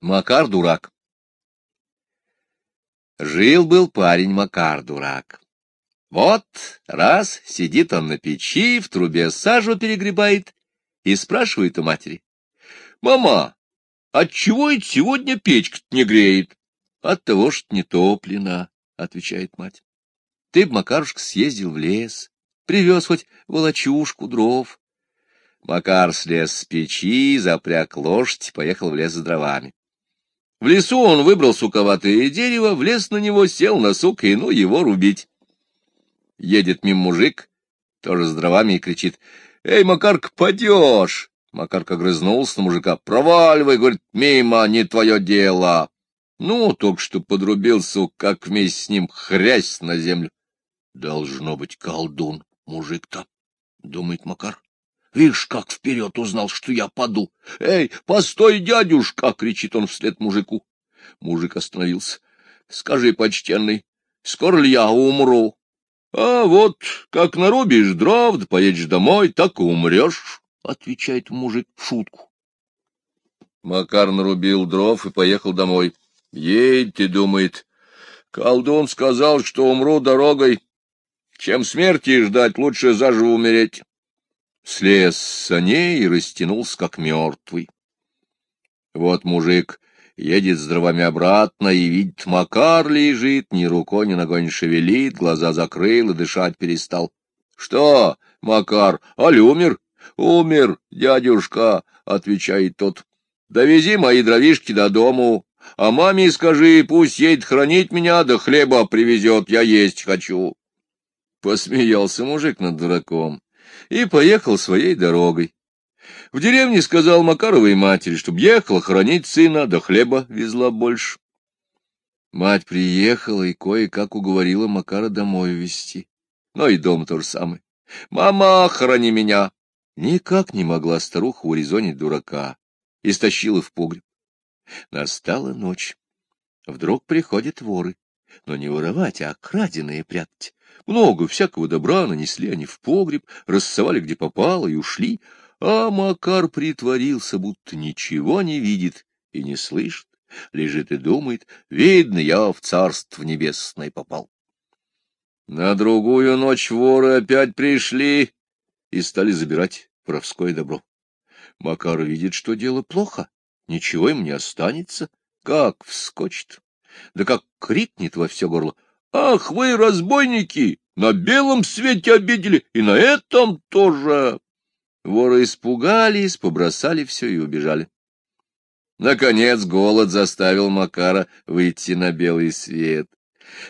Макар дурак. Жил-был парень Макар дурак. Вот раз сидит он на печи, в трубе сажу перегребает и спрашивает у матери. — Мама, отчего это сегодня печка не греет? — От того, что не топлена, — отвечает мать. — Ты б, Макарушка, съездил в лес, привез хоть волочушку дров. Макар слез с печи, запряг лошадь, поехал в лес за дровами. В лесу он выбрал суковатое дерево, влез на него, сел на сук и ну его рубить. Едет мимо мужик, тоже с дровами, и кричит, «Эй, Макарка, падешь!» Макарка грызнулся на мужика, «Проваливай!» — говорит, «Мимо, не твое дело!» Ну, только что подрубил сук, как вместе с ним хрясь на землю. Должно быть колдун, мужик-то, — думает Макар. Видишь, как вперед узнал, что я паду. «Эй, постой, дядюшка!» — кричит он вслед мужику. Мужик остановился. «Скажи, почтенный, скоро ли я умру?» «А вот, как нарубишь дров, да поедешь домой, так и умрешь», — отвечает мужик в шутку. Макар нарубил дров и поехал домой. «Едь ты», — думает, — «колдун сказал, что умру дорогой. Чем смерти ждать, лучше заживо умереть» слез с саней и растянулся, как мертвый. Вот мужик едет с дровами обратно и видит, Макар лежит, ни рукой, ни ногой не шевелит, глаза закрыл и дышать перестал. — Что, Макар, аль умер? — Умер, дядюшка, — отвечает тот. — Довези мои дровишки до дому, а маме скажи, пусть едет хранить меня, да хлеба привезет, я есть хочу. Посмеялся мужик над дураком и поехал своей дорогой. В деревне сказал Макаровой матери, чтобы ехала хранить сына, да хлеба везла больше. Мать приехала и кое-как уговорила Макара домой везти. Но и дом то же самое. «Мама, храни меня!» Никак не могла старуха урезонить дурака и стащила в погреб. Настала ночь. Вдруг приходят воры, но не воровать, а краденые прятать. Много всякого добра нанесли они в погреб, рассовали где попало и ушли, а Макар притворился, будто ничего не видит и не слышит, лежит и думает, видно, я в царство небесное попал. На другую ночь воры опять пришли и стали забирать воровское добро. Макар видит, что дело плохо, ничего им не останется, как вскочит, да как крикнет во все горло — Ах, вы, разбойники, на белом свете обидели, и на этом тоже. Воры испугались, побросали все и убежали. Наконец голод заставил Макара выйти на белый свет.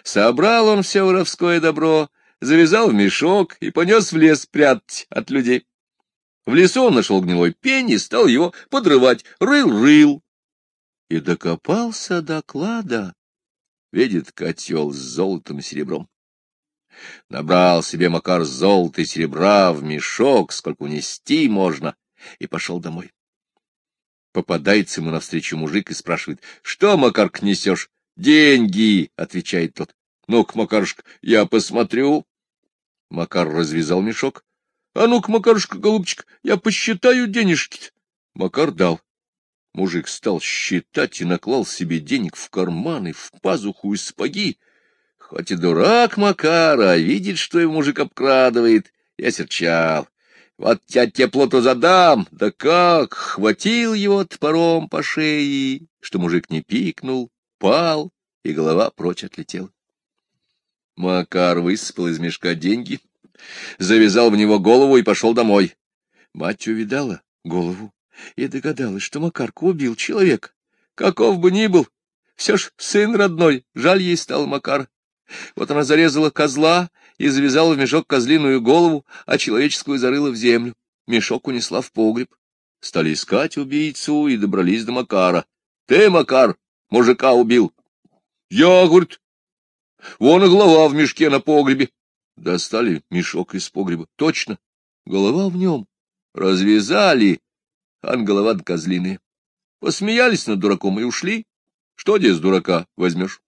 Собрал он все воровское добро, завязал в мешок и понес в лес прятать от людей. В лесу он нашел гнилой пень и стал его подрывать, рыл-рыл. И докопался до клада видит котел с золотом и серебром. Набрал себе Макар золото и серебра в мешок, сколько унести можно, и пошел домой. Попадается ему навстречу мужик и спрашивает, — Что, Макарк, несешь? — Деньги, — отвечает тот. — Ну-ка, Макарушка, я посмотрю. Макар развязал мешок. — А ну-ка, Макарушка, голубчик, я посчитаю денежки -то. Макар дал. Мужик стал считать и наклал себе денег в карманы, в пазуху и спаги. Хоть и дурак Макара, видит, что его мужик обкрадывает, я серчал. Вот я тебе плоту задам, да как, хватил его топором по шее, что мужик не пикнул, пал, и голова прочь отлетела. Макар высыпал из мешка деньги, завязал в него голову и пошел домой. Мать увидала голову и догадалась, что Макарка убил человека. Каков бы ни был, все ж сын родной, жаль ей стал Макар. Вот она зарезала козла и завязала в мешок козлиную голову, а человеческую зарыла в землю. Мешок унесла в погреб. Стали искать убийцу и добрались до Макара. — Ты, Макар, мужика убил. — Я, — говорит, — вон и голова в мешке на погребе. Достали мешок из погреба. Точно, голова в нем. Развязали ангеловат козлиные. Посмеялись над дураком и ушли. Что здесь дурака возьмешь?